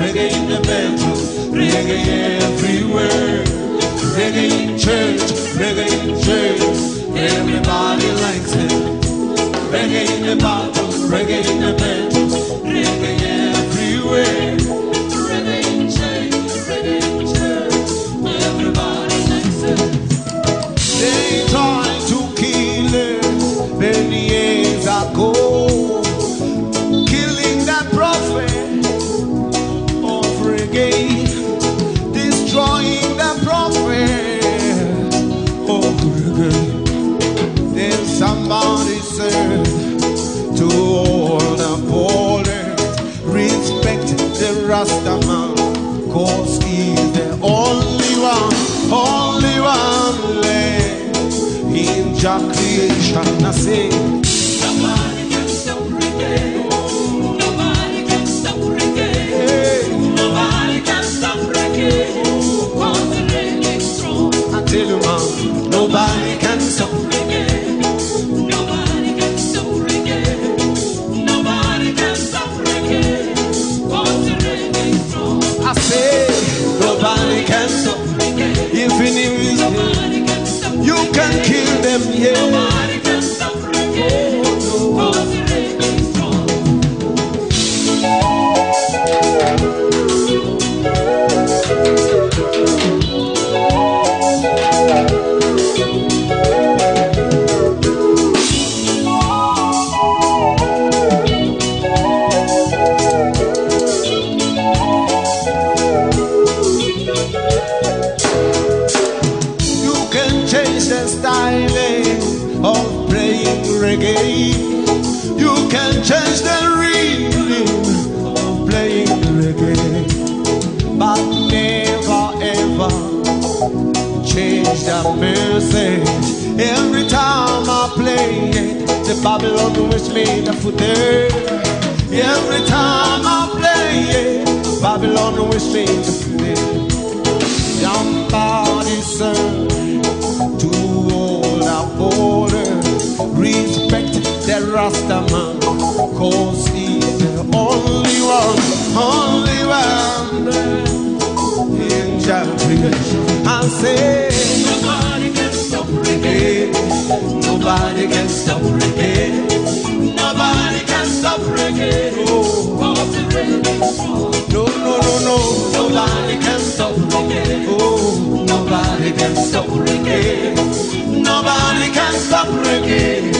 reggae in the bedroom, reggae everywhere, reggae everybody likes it. Reggae in the reggae in the reggae everywhere. Everybody likes it. They to kill it, many years ago. Killing that prophet of reggae. He's the only one, only one left in Jah creation. I say. them, yeah. of playing reggae. You can change the rhythm of playing reggae, but never ever change the message. Every time I play it, the Babylon with me the footer. Every time I play it, Babylon with me Rastaman, cause he is the only one, only one in Jamaica, I say, nobody can stop reggae, nobody can stop reggae, nobody can stop reggae. Oh. No, no, no, no, nobody can stop reggae. Oh, nobody can stop reggae. Nobody can stop reggae.